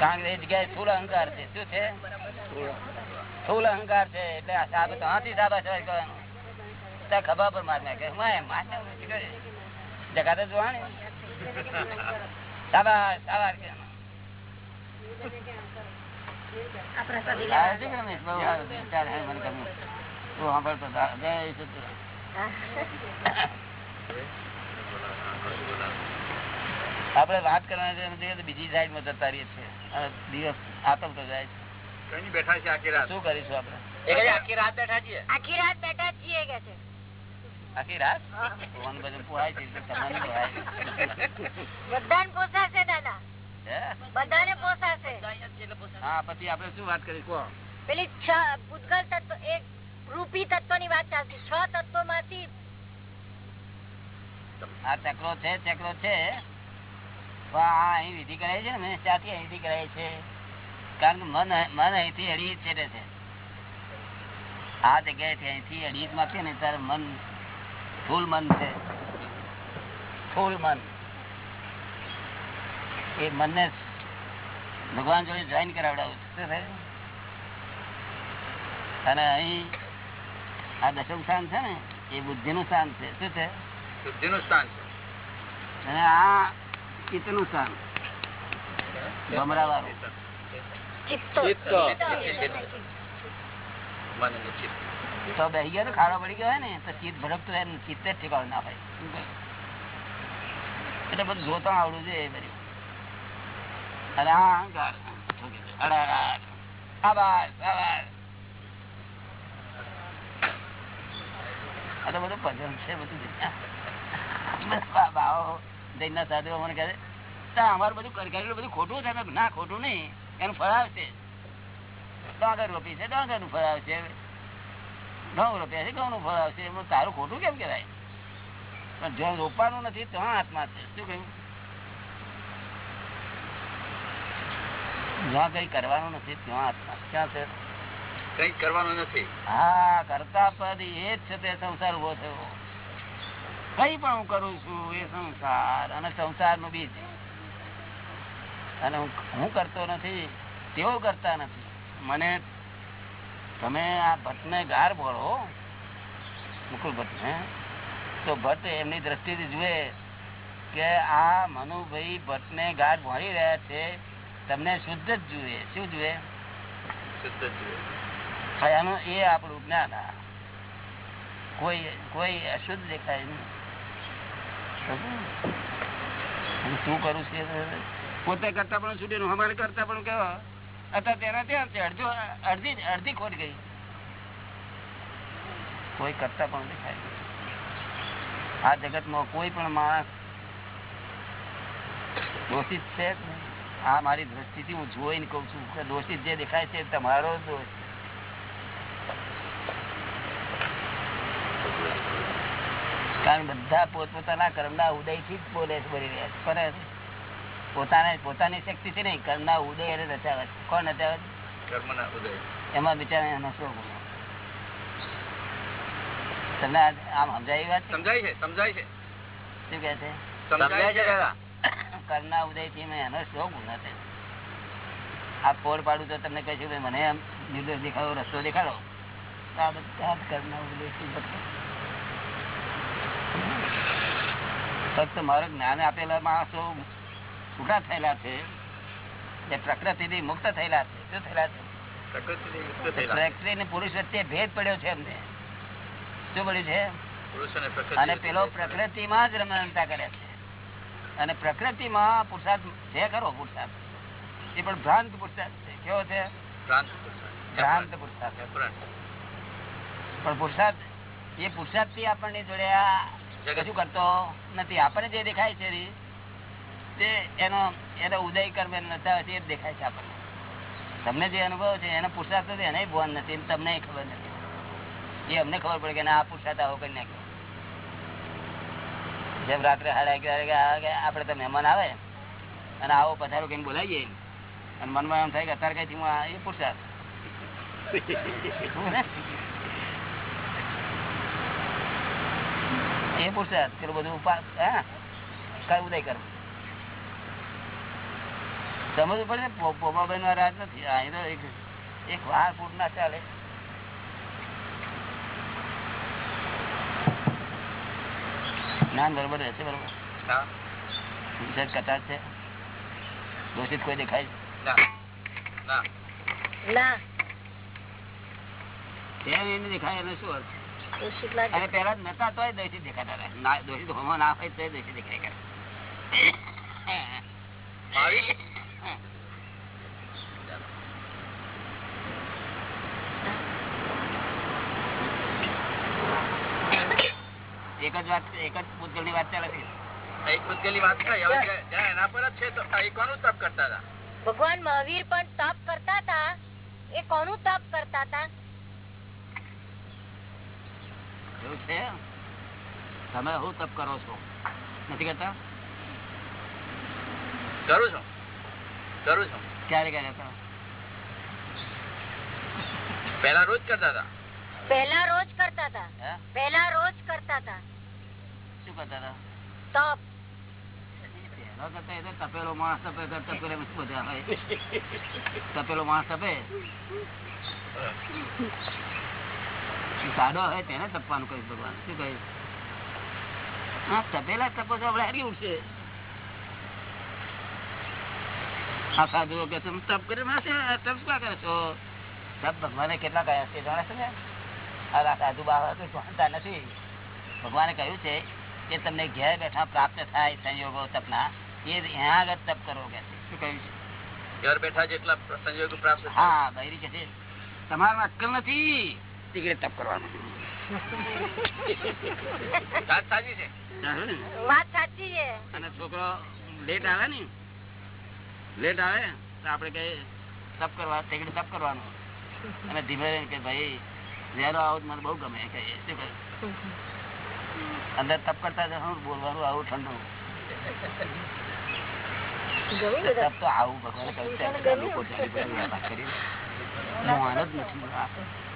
કારણ કે એ જગ્યાએ સ્થૂળ અહંકાર છે. શું છે? સ્થૂળ અહંકાર. છે એટલે સાબુ તો હાથી સાબા સવાય કરવાનું ત્યાં ખભા પર માર નાખે. માય માર. જગા તો જોવાની સાબા સાબા. તું સાંભળતો આપણે વાત કરવાની છે એમ બીજી સાઈડમાં જતા રહીએ છીએ. અને દિવસ આતમતો જાય છે. બેઠા છે આખી રાત. શું કરીશું આપણે? આખી રાત બેઠા છીએ? આખી રાત બેઠા છીએ કે છે? આખી રાત? ભગવાન બધું પોહાય છે એટલે પોહાય. પોસાશે દાદા બધાને પોસાશે? હા પછી આપણે શું વાત કરી કહો. પેલી છ ભૂતગલ તત્વ એક રૂપી તત્વની વાત ચાલતી. છ તત્વો માંથી આ ચક્રો છે ચક્રો છે. અહીં વિધિ કરાય છે ને ત્યાંથી અહીંથી કરાય છે. કારણ કે મન મન અહીંથી અઢી છેટે છે. આ જગ્યાએથી અહીંથી અઢી માંથી ને તારે મન ફૂલ મન છે. ફૂલ મન. એ મનને ભગવાન જોડે જોઈન કરાવડાવું છું. અને અહીં આ દશમ સ્થાન છે ને એ બુદ્ધિ નું સ્થાન છે. શું છે? બુદ્ધિ નું સ્થાન છે. અને આ ચિત્તનું સ્થાન. ભમરા વાળું તો ગયો ખાડો પડી ગયો હોય ને તો ચિત્ત ભરકતો હોય ને ચિત્તે જ ઠેકાણું ના ભાઈ એટલે બધું જોતા આવડું છે એ બધું. અરે આભાર આભાર. આ તો બધું ભજન છે બધું. બસ બાવો જૈનના સાધુઓ મને કહે અમારું બધું કરેલું બધું ખોટું છે ના ખોટું નહીં એનું ફળ આવશે. ડાંગર રોપી છે ડાંગરનું ફળ આવશે ઘઉં રોપ્યા છે ઘઉં નું ફળ આવશે. એમાં તારું ખોટું કેમ કહેવાય? પણ જો રોપવાનું નથી ત્યાં આત્મા છે. શું કહ્યું? જ્યાં કઈ કરવાનું નથી ત્યાં આત્મા ક્યાં છે? કઈ કરવાનું નથી. હા કરતા પદ એ જ છે તે સંસાર ઊભો થયો. કઈ પણ હું કરું છું એ સંસાર અને સંસારનું બીજ. અને હું કરતો નથી તેઓ કરતા નથી. મને તમે આ ભટ્ટને ગાર બોલો મુકુલ ભટ્ટને તો ભટ્ટ એમની દ્રષ્ટિથી જુએ કે આ મનુભાઈ ભટ્ટને ગાર ભણી રહ્યા છે તમને શુદ્ધ જ જુએ. શું જુએ? શુદ્ધ જ જોઈએ. હા, એનું એ આપણું જ્ઞાન. કોઈ કોઈ અશુદ્ધ દેખાય નહીં. શું કરું છે પોતે કરતા પણ છૂટેલું અમારે કરતા પણ કેવા? અત્યારે તેના ત્યાં અડધો, અડધી અડધી ખોટ ગઈ. કોઈ કરતા પણ દેખાય. આ જગતમાં કોઈ પણ માણસ દોષિત છે આ મારી દ્રષ્ટિથી હું જોઈને કઉ છું કે દોષિત જે દેખાય છે તમારો દોષ કારણ બધા પોતપોતાના કર્મના ઉદયથી જ બોલે છે બોલી રહ્યા છે. પણ પોતાને પોતાની શક્તિ થી નહીં કર્મના ઉદય એને રચાવે છે કોણ રચાવે કર્મના ઉદય. એમાં બિચારા એનો શું ગુનો તમને આમ સમજાય વાત સમજાય છે સમજાય છે. શું કે છે? સમજાય છે કર્મના ઉદયથી મેં એનો શું ગુનો છે? આ ફોડ પાડું તો તમને કહીશું કે મને આમ નિર્દોષ દેખાડો રસ્તો દેખાડો. આ બધા કર્મના ઉદયથી. ફક્ત મારું જ્ઞાન આપેલા માણસો છૂટા થયેલા છે. એ પ્રકૃતિ થી મુક્ત થયેલા છે. શું થયેલા છે? પ્રકૃતિ અને પુરુષ વચ્ચે ભેદ પડ્યો છે એમને. શું પડ્યું છે? પુરુષ અને પ્રકૃતિ માં જ રમણતા કરે છે. અને ખરો પુરસાદ એ પણ ભ્રાંત પુરસાદ છે. કેવો છે? ભ્રાંત પુરસાદ પણ પુરસાદ એ પુરસાદથી આપણને જોડે આ. કશું કરતો નથી. આપણને જે દેખાય છે તે એનો એનો ઉદય કર્મ એનો નચાવે એ દેખાય છે આપણને. તમને જે અનુભવ છે, એનો પુરસાદ નથી એને ભાન નથી તમને ખબર નથી. એ અમને ખબર પડે કે આ પુરસાદ આવો કરી નાખ્યો. જેમ રાત્રે સાડા અગિયાર આપડે તો મહેમાન આવે, અને આવો પધારો કઈ બોલાવીએ, અને મનમાં એમ થાય કે અત્યારે કઈ હું એ પુરુષાર્થ એ પુરુષાર્થ પેલું બધું હા? કઈ ઉદય કર. સમજવું પડે ને પો- પોપાભાઈ નો રાજ નથી. અહીં તો એક એક વાર ફૂટ ના ચાલે. જ્ઞાન બરોબર રહેશે બરોબર. હા. વિશેષ કચાશ છે. દોષિત કોઈ દેખાય? છે? ના. ના. ના. એને દેખાય એનો શું અર્થ? અને પેલા નતા તોય દોષિત દેખાતા હતા. દોષિત હોમો ના હોય તોય દોષિત દેખાય કરે. એક જ વાત એક જ પૂતગલની વાત ચાલે છે. એક વાત થઈ હવે જ્યાં- જ્યાં એના પર જ છે તો એ કોનું તપ કરતા હતા? ભગવાન મહાવીર પણ તપ કરતા હતા. એ કોનું તપ કરતા હતા? એવું છે તમે હું તપ કરો છો નથી કરતા કરું છું કરું છું ક્યારે ક્યારે કરતા પેલા રોજ કરતા હતા પહેલા રોજ કરતા હતા હે પહેલા રોજ કરતા હતા શું કરતા હતા તપ પહેલા કરતા એ તો તપેલો માણસ તપે તો તપેલા માં શું બધા હોય તપેલો માણસ તપે તેને તપવાનું ભગવાન. શું કહ્યું હા તપેલા તપો તો આપણે હારી ઉઠશે. આ સાધુઓ કે તમે તપ કરી છે તપ ક્યાં કરે છો? તપ ભગવાને કેટલા કયા છે જાણે છે ને? આ સાધુ બાબા તો જાણતા નથી. ભગવાને કહ્યું છે કે તમને ઘેર બેઠા પ્રાપ્ત થાય સંયોગો તપના. એ ત્યાં આગળ તપ કરો કે. શું કહ્યું છે? ઘર બેઠા જેટલા સંયોગો પ્રાપ્ત હા બૈરી કે છે તમારા અક્કલ નથી. તીકડે તપ કરવાનું વાત સાચી છે વાત સાચી છે અને છોકરો લેટ આવે ને લેટ આવે તો આપડે કઈ તપ કરવા તીકડે તપ કરવાનું અને ધીમે રહીને કે ભાઈ વહેલો આવો મને બહુ ગમે કહીએ શું કહે અંદર તપ કરતા જવાનું બોલવાનું આવું ઠંડુ તપ તો આવું ભગવાન કહ્યું છે. લોકો કરી. મોહન જ નથી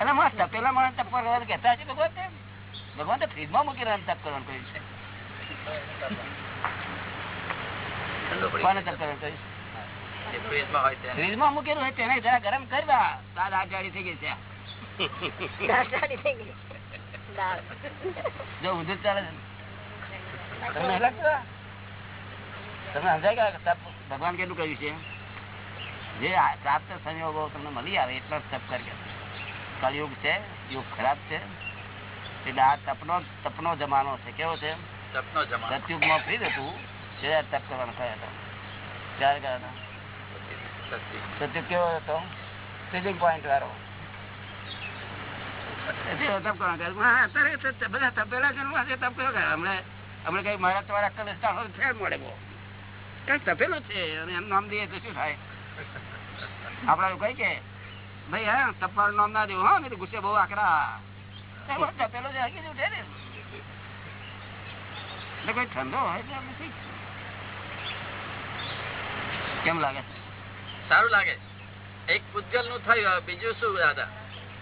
અને માણસ તપેલા માણસ તપ કરવા કહેતા હશે ભગવાન તેમ? ભગવાન તો ફ્રીજમાં મૂકી રહ્યા તપ કરવાનું કહ્યું છે. કોને તપ કરવાનું કહ્યું છે? ફ્રીજમાં હોય તેને. ફ્રીજમાં મૂકેલું હોય તેને જરા ગરમ કરવા. દાદ આ જાડી થઈ ગઈ છે. જો ઉધર ચાલે છે સમજાય ભગવાન કેટલું કહ્યું છે? જે આ પ્રાપ્ત સંયોગો તમને મળી આવે એટલા તપ કરી કલયુગ છે યુગ ખરાબ છે. એટલે આ તપનો તપનો જમાનો છે. કેવો છે? તપનો જમાનો. સતયુગમાં ફ્રી હતું ત્યારે તપ કરવાનું કહ્યા હતા ત્યારે કર્યા હતા સતયુગ કેવો હતો? સ્ટીલિંગ પોઈન્ટ વાળો. કહ્યું. બધા તપેલા જન્મમાં છે, તપ કયો કરે? હમણે હમણે કઈ મારા તમારા અક્કલ ફેર મળે બહુ. કઈ તપેલો છે અને એમ નામ દઈએ તો શું થાય? આપડા કઈ કે ભાઈ હા તપવાનું નામ ના દેવું હા. ગુસ્સે બહુ આકરા. તપેલો છે હકી ઉઠે ને એટલે કોઈ ઠંડો હોય એટલે. કેમ લાગે? સારું લાગે. એક પૂતગલનું થયું બીજું શું દાદા?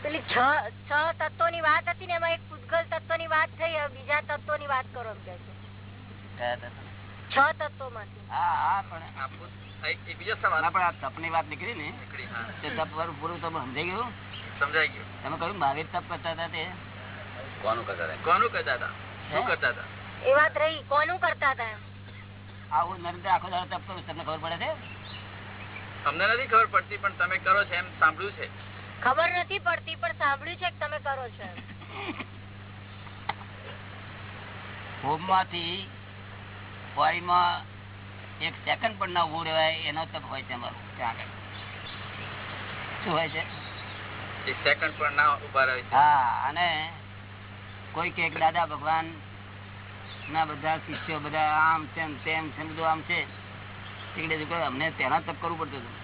પેલી છ છ તત્વો ની વાત હતી ને એમાં એક પૂતગલ તત્વની વાત થઈ હવે બીજા તત્વો ની વાત કરો એમ કે છે. છ તત્વો? માંથી હા હા પણ બીજો સવાલ. પણ આ તપની વાત નીકળી ને. તે તપ વાળું પૂરું તમે સમજાઈ ગયું? સમજાઈ ગયું. તમે કહ્યું મહાવીર તપ કરતા હતા તે? કોનું કરતા હતા? કોનું કરતા હતા? શું કરતા હતા? એ વાત રહી. કોનું કરતા હતા? આવું નરેન્દ્ર આખો દાડો તપ કરું તમને ખબર પડે છે? અમને નથી ખબર પડતી પણ તમે કરો છો એમ સાંભળ્યું છે. ખબર નથી પડતી પણ સાંભળ્યું છે કે તમે કરો છો હોમમાંથી એક સેકન્ડ પણ ના ઉભું રહેવાય એનો તપ હોય છે અમારું. ત્યાં શું હોય છે? એક સેકન્ડ પણ ના ઊભા રહે હા અને કોઈ કે દાદા ભગવાન ના બધા શિષ્યો બધા આમ છે તેમ છે બધું આમ છે. અમને પહેલા તપ કરવું પડતું હતું.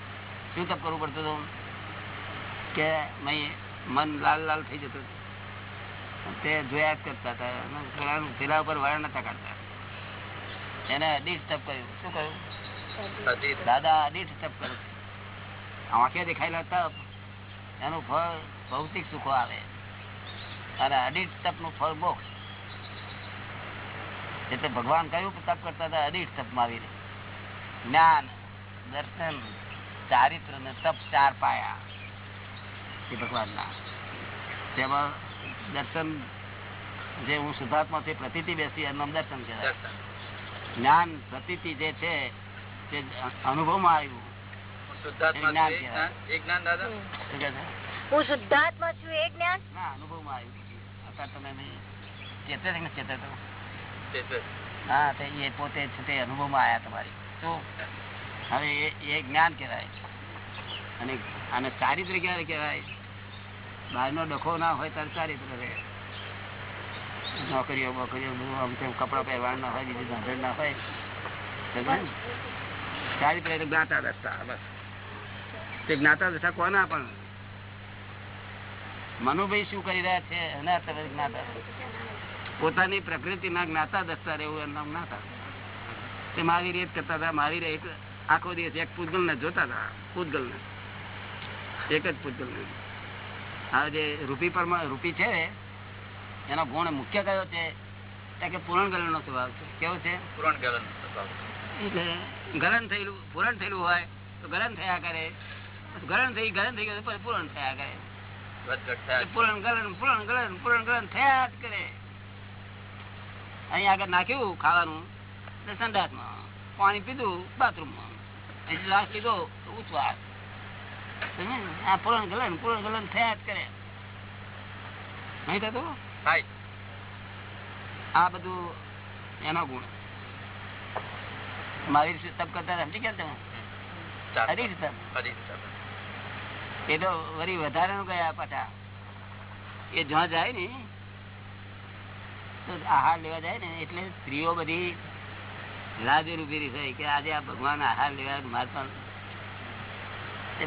શું તપ કરવું પડતું હતું? કે મન લાલ લાલ થઈ જતું તે જોયા જ કરતા હતા. પેલા ઉપર વાળ નતા કાઢતા. એને ડિસ્ટર્બ કર્યું. શું કહ્યું દાદા ડિસ્ટર્બ કર્યું. આંખે દેખાયેલા તપ એનું ફળ ભૌતિક સુખો આવે. અને અડીઠ તપનું ફળ મોક્ષ એટલે ભગવાન કયું તપ કરતા હતા? અડીઠ તપમાં આવીને. જ્ઞાન દર્શન ચારિત્ર ને તપ ચાર પાયા. એ ભગવાનના. તેમાં દર્શન જે હું શુદ્ધાત્મા થી પ્રતિથી બેસી એમનું દર્શન કહેવાય. જ્ઞાન પ્રતિ જે છે તે અનુભવમાં આવ્યું? હું શુદ્ધાત્મા છું એ જ્ઞાન ના અનુભવમાં આવ્યું તમે હા તે એ પોતે છે તે અનુભવમાં આવ્યા તમારી. હવે એ એ જ્ઞાન કહેવાય. અને આને ચારિત્ર ક્યારે કહેવાય? બહારનો ડખો ના હોય ત્યારે ચારિત્ર રહે. નોકરીઓ બોકરીઓ બધું આમ તેમ કપડા પહેરવાનું ના હોય, બીજું ધંધે ના હોય. સારી ને? જ્ઞાતા દસતા બસ. તે જ્ઞાતા દસતા કોના પણ? મનુભાઈ શું કરી રહ્યા છે? એના તમે જ્ઞાતા પોતાની પ્રકૃતિના જ્ઞાતા દસતા રહેવું એનું નામ જ્ઞાતા તે મારી રીત કરતા હતા, મારી રીત આખો દિવસ એક પૂતગલ ને જોતા હતા પૂતગલ ને એક જ પૂતગલ આ જે રૂપી પરમા રૂપી છે એનો ગુણ મુખ્ય કયો છે? કે પૂરણ ગલન નો સ્વભાવ છે. કેવો છે? પૂરણ ગલન એટલે ગલન થયેલું પૂરણ થયેલું હોય તો ગલન થયા કરે. ગલન થઈ ગલન થઈ ગયું પૂરણ થયા કરે. પૂરણ ગલન પૂરણ ગલન પૂરણ ગલન થયા જ કરે. અહીં આગળ નાખ્યું ખાવાનું સંડાસમાં પાણી પીધું બાથરૂમમાં. અહીં શ્વાસ લીધો ઉચ્છવાસ આ પૂરણ ગલન પૂરણ ગલન થયા જ કરે. નહીં થતું? થાય. આ બધું એનો ગુણ. મારી રીતે તપ કરતા સમજી ગયા તમે. એ તો વળી વધારે નું ગયા પાછા. એ જ્યાં જાય ને તો આહાર લેવા જાય ને એટલે સ્ત્રીઓ બધી લાજર ઊભી થઈ કે આજે આ ભગવાન આહાર લેવા મહાત્મા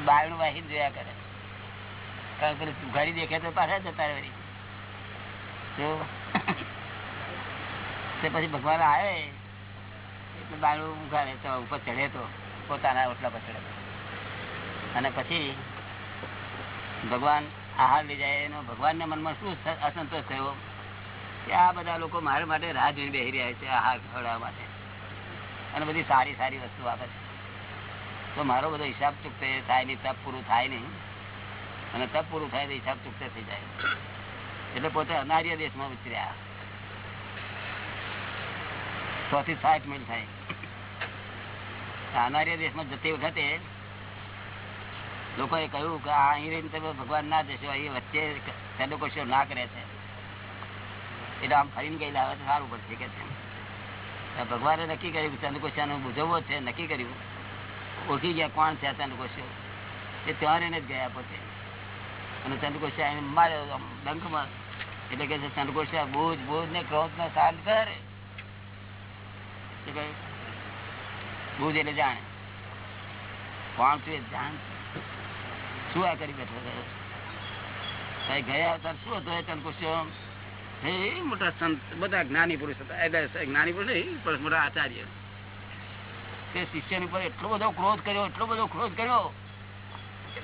બારણું વાહીને જોયા કરે. કારણ કે ઘડી દેખે તો પાછા જતા રહે તે પછી ભગવાન આવે, એટલે બાયણું ઉઘાડે તો ઉપર ચડે તો, પોતાના ઓટલા પર ચડે અને પછી ભગવાન આહાર લઈ જાય, એનો ભગવાનના મનમાં શું અસંતોષ થયો? કે આ બધા લોકો મારા માટે રાહ જોઈને બેસી રહ્યા છે, આહાર ખવડાવવા માટે. અને બધી સારી સારી વસ્તુ આપે છે. તો મારો બધો હિસાબ ચૂકતે થાય નહીં, તપ પૂરું થાય નહીં. અને તપ પૂરું થાય તો હિસાબ ચૂકતે થઈ જાય. એટલે પોતે અનાર્ય દેશમાં ઉતર્યા સો થી સાઠ મિલ થાય. અનાર્ય દેશમાં જતી વખતે લોકોએ કહ્યું કે અહીં રહીને તમે ભગવાન ના જશો અહીં વચ્ચે સદુકોશો ના કરે છે. એટલે આમ ફરીને ગયેલા આવે તો સારું પડશે કે છે. ભગવાને નક્કી કર્યું કે ચંદ્રકોશિયાનો બુઝવવો છે, નક્કી કર્યું. ઓળખી ગયા કોણ છે આ ચંદ્રકોશિયો એ ત્યાં રહીને જ ગયા પોતે. અને ચંદ્રકોશિયા એને માર્યો ડંકમાં એટલે કે ચંદ્રકોશિયા બુજ બુજ ને ક્રોધ ને શાંત કરે. એટલે એટલે જાણે. કોણ છું એ જાણ શું આ કરી બેઠો ગયા હતા શું હતો એ તને પૂછ્યો હે મોટા સંત બધા જ્ઞાની પુરુષ હતા. એટલે જ્ઞાની પુરુષ નહીં પણ મોટા આચાર્ય. તે શિષ્યની ઉપર એટલો બધો ક્રોધ કર્યો એટલો બધો ક્રોધ કર્યો.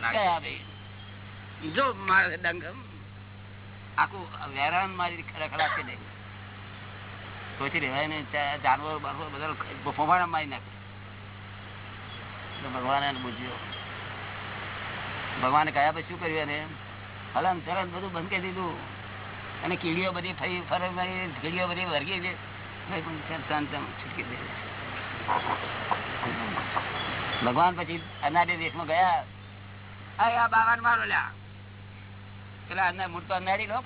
ના જો મારે ડંગ આખું વેરાન મારી કરી દે કોઈથી રહેવાય નહીં જાનવર, બાનવર બધા ફોફાણા મારી નાખે. ભગવાને બુજ્યો ભગવાને કયા પછી શું કર્યું એને? હલન ચલન બધું બંધ કરી દીધું. અને કીડીઓ બધી ફરી ફરી કીડીઓ બધી વર્ગી છે. છૂટકી દે. ભગવાન પછી અનાડે દેશમાં ગયા. બાવાને મારો લ્યા. પેલા અંદર મૂર્તો અનાડી લોક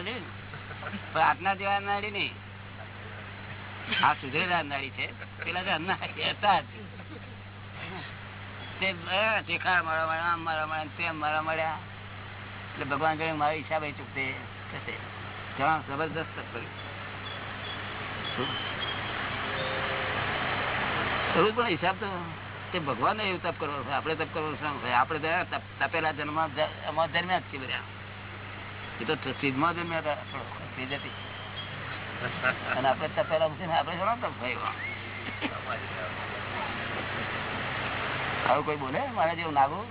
ને? પણ આજના જેવા અનાડી નહીં. આ સુધરેલા અનાડી છે. પેલા તો અન્ના હતા તે ભગવાન કહે મારા હિસાબે ચૂકતે. થશે જબરદસ્ત કર્યું કરવું પણ હિસાબ તો. તે ભગવાન એવું તપ કરવાનું છે આપણે તપ કરવાનું શું છે આપણે તપેલા જન્મ અમારા દરમિયાન જ છે બધા એ તો સિદ્ધમાં જન્મ્યા હતા અને આપણે તપેલા મૂકીને આપણે થોડા તપ થયો આવું કોઈ બોલે? મારા જેવું નાગું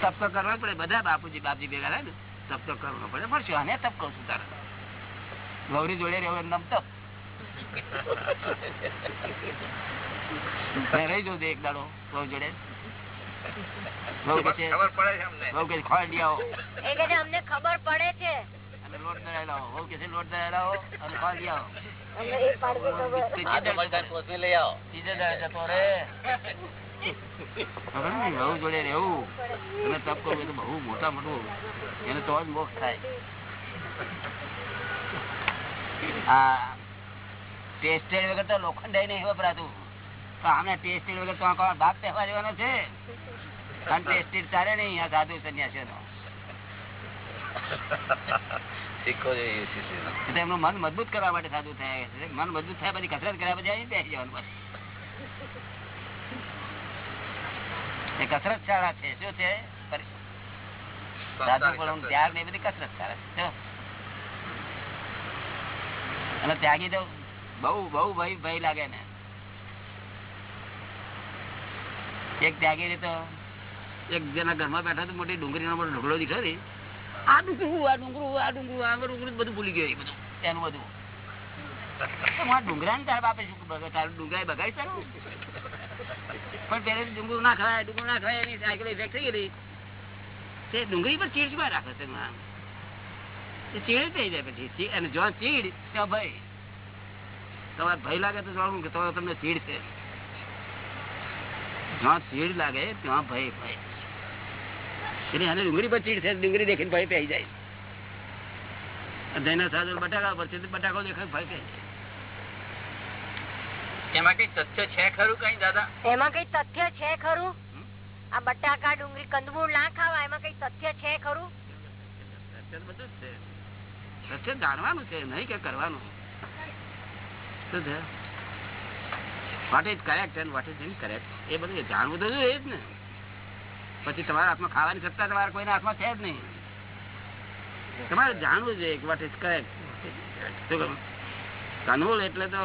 તપ તો કરવો પડે. બધા બાપુજી, બાપજી ભેગા થાય ને. તપ તો કરવો પડે. પણ શું આને તપ કરું છું તારે. ગૌરી જોડે રહેવું એમ તપ. રહી જવું એક દાડો બહુ જોડે. રહેવું. તમે તપ કરવું તો બહુ મોટા મોટું એને તો જ મોક્ષ થાય. આ ટેસ્ટેડ વગર તો લોખંડ નહીં વપરાતું તો આમને ટેસ્ટેડ વગર તો આખો ભાગ તહેવાર લેવાનો છે? અને ટેસ્ટેડ ચાલે નહીં આ સાધુ સંન્યાસીઓ નો એમનું મન મજબૂત કરવા માટે સાધુ થાય છે. મન મજબૂત થાય પછી કસરત કર્યા પછી અહીં બેસી જવાનું એ કસરત શાળા છે. શું છે? સાધુ પણ ત્યાગ નહીં બધી કસરત શાળા છે. અને ત્યાગી તો બહુ બહુ ભય ભય લાગે ને. એક ત્યાગી તો એક જેના ઘરમાં બેઠા તો મોટી ડુંગળીનો મોટો ઢગલો દીઠો ને. આ ડુંગરું આ ડુંગરું આ ડુંગરું આ ડુંગરું બધું ભૂલી ગયો બધું, એનું બધું. ડુંગરા ને તારા બાપે શું ડુંગરા બગાડી તારું પણ પેલે ડુંગરું ના ખવાય, ડુંગરું ના ખવાય, એની સાયકલ તે ડુંગળી પર ચીડ રાખે છે? ચીડ થઈ જાય પછી. અને જો ચીડ, ત્યાં ભય. તમારે ભય લાગે તો જાણવું કે તમને ચીડ છે. જ્યાં ચીડ લાગે ત્યાં ભય ભય. એટલે એને ડુંગળી પર ચીડ છે ડુંગળી દેખીને ભય પહેરી જાય. જઈને સાધુ બટાકા પર છે બટાકો દેખાય ભય પહેરી જાય. એમાં કઈ તથ્ય છે ખરું કઈ દાદા? એમાં કઈ તથ્ય છે ખરું? આ બટાકા ડુંગળી કંદમૂળ ના ખાવા એમાં કઈ તથ્ય છે ખરું? બધું જ છે. સત્ય જાણવાનું છે નહીં કે કરવાનું. શું છે? What is correct and what is incorrect એ બધું જાણવું તો જોઈએ જ ને. પછી તમારા હાથમાં ખાવાની સત્તા તમારા કોઈના હાથમાં છે જ નહીં. તમારે જાણવું જોઈએ વોટ ઇઝ કરેક્ટ કનવોલ એટલે તો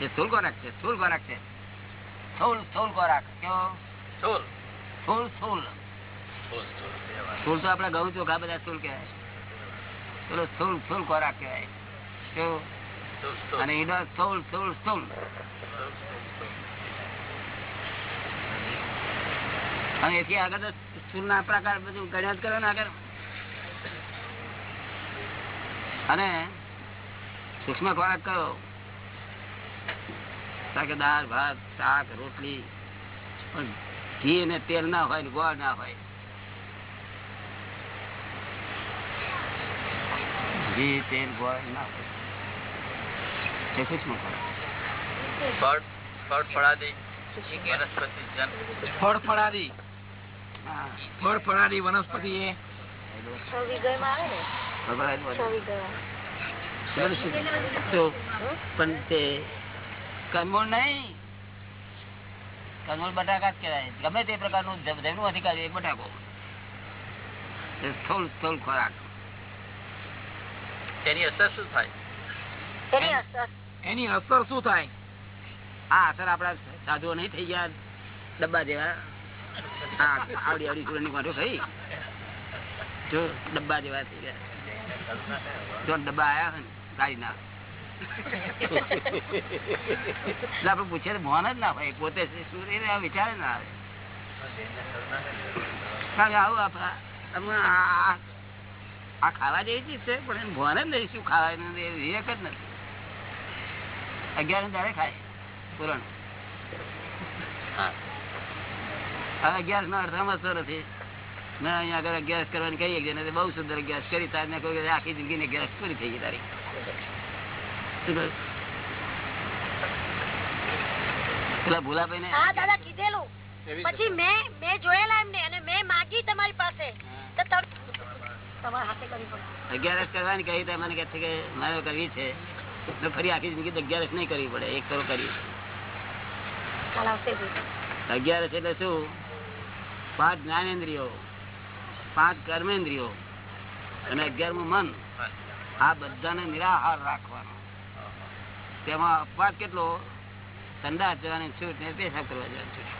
એ સ્થૂલ ખોરાક છે સ્થૂલ ખોરાક છે. સ્થૂલ સ્થૂલ ખોરાક. કેવો? સ્થૂલ સ્થૂલ સ્થૂલ તો આપડે ઘઉં ચોખા બધા સ્થૂલ કહેવાય. સ્થૂલ સ્થૂલ ખોરાક કહેવાય. કેવું? અને એથી આગળ તો સ્થૂલ ના પ્રકાર બધું ગણ્યા જ કરે ને આગળ. અને સૂક્ષ્મ ખોરાક કરો. કે દાળ ભાત, શાક, રોટલી. ઘી ને તેલ ના હોય ને ગોળ ના હોય. ઘી, તેલ, ગોળ ના હોય. તે સૂક્ષ્મ ખોરાક ફળ ફળ ફળાદી. વનસ્પતિ જન ફળ ફળાદી? હા. ફળ ફળાદી વનસ્પતિ એ? છ વિગયમાં આવે ને? ભગવાન છ વિગયમાં તો પણ તે કનમૂળ નહીં. કનમૂળ બટાકા જ કહેવાય. ગમે તે પ્રકારનું જ- જમનું અધિકારી એ બટાકો. સ્થૂળ સ્થૂળ ખોરાક. તેની અસર શું થાય? એની અસર. શું થાય? આ અસર આપડા સાધુઓ નહીં થઈ ગયા. ડબ્બા જેવા. આવડી આવડી આવડી સુરણની ગાંઠો થઈ. જો ડબ્બા જેવા થઈ ગયા. જો ડબ્બા આયા ને, ગાડી ના. આપડે પૂછે મોહન જ ના ભાઈ પોતે આ વિચાર ના આવે. કારણ કે આ- ખાવા જેવી ચીજ છે, પણ ભોન જ નહીં. શું ખાવા વિવેક જ નથી. અગિયાર તારે ખાય. પૂરણ. અગિયાર નો અડધામાં નથી મેં અહીંયા આગળ અગિયાર કરવાની કહીએ કે બહુ સુંદર અગિયાર કરી કહ્યું આખી જિંદગી અગિયાર પૂરી થઈ ગઈ તારી. પેલા ભૂલાભાઈ ને હા દાદા કીધેલું. પછી મેં મેં જોયેલા એમને અને મેં માગી તમારી પાસે. તો તમ- હાથે કરવી પડે અગિયારસ કરવાની કહી મને કે મારે કરવી છે. તો ફરી આખી જિંદગી અગિયારસ નહીં કરવી પડે એક કરો કરી કાલ આવશે જ. અગિયારસ એટલે શું? પાંચ જ્ઞાનેન્દ્રિયો પાંચ કર્મેન્દ્રિયો અને અગિયારમું મન. આ બધાને નિરાહાર રાખવાનો. તેમાં અપવાદ કેટલો? ઠંડા જવાની છૂટ ને પેશાબ કરવા જવાની છૂટ.